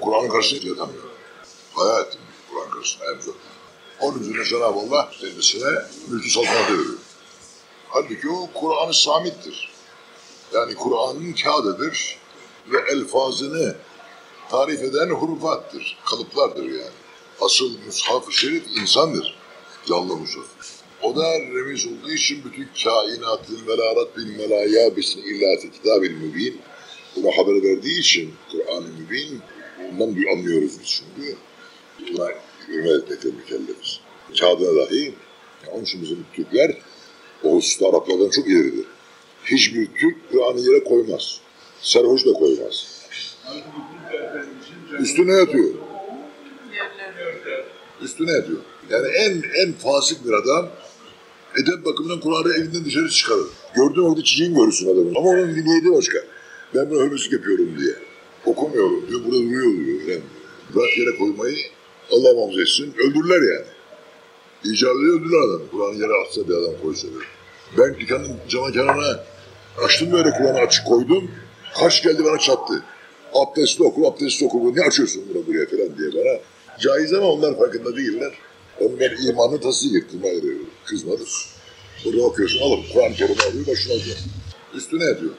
Kur'an'ın karşısında yatamıyor. Bayağı ettim Kur'an karşısında de. Onun üzerine Cenab-ı Allah kendisine mülkü saltanatı veriyor. Halbuki o Kur'an-ı Samit'tir. Yani Kur'an'ın kağıdıdır ve elfazını tarif eden hurufattır, kalıplardır yani. Asıl mushaf-ı şerif insandır, canlı mushaf. O da remiz olduğu için bütün kainatın velarat bil melaya besin illa fi kitabil mübin buna haber verdiği için Kur'an-ı Mübin ondan bir anlıyoruz biz çünkü. Buna hürmet etmekle mükellefiz. Kağıdına dahi, yani onun için bizim Türkler o hususta Araplardan çok ileridir. Hiçbir Türk Kur'an'ı yere koymaz. Serhoş da koymaz. Üstüne yatıyor. Üstüne yatıyor. Yani en en fasık bir adam edep bakımından Kur'an'ı evinden dışarı çıkarır. Gördüğün orada çiçeğin görürsün adamın. Ama onun niyeti başka. Ben buna hürmüzlük yapıyorum diye. Okumuyorum diyor. Burada duruyor diyor. Yani rahat yere koymayı Allah muhafaza etsin. Öldürürler yani. İcabı öldürürler adamı. Kur'an'ı yere atsa bir adam koysa bir. Ben dükkanın cama kenarına açtım böyle Kur'an'ı açık koydum. Kaç geldi bana çattı. Abdestli oku, abdestli oku. Ne açıyorsun bunu buraya falan diye bana. Caiz ama onlar farkında değiller. Onlar imanı tasdik ettirmeleri kızmadır. Burada okuyorsun alıp Kur'an-ı Kerim'i alıyor başına alıyor. Üstüne yatıyor.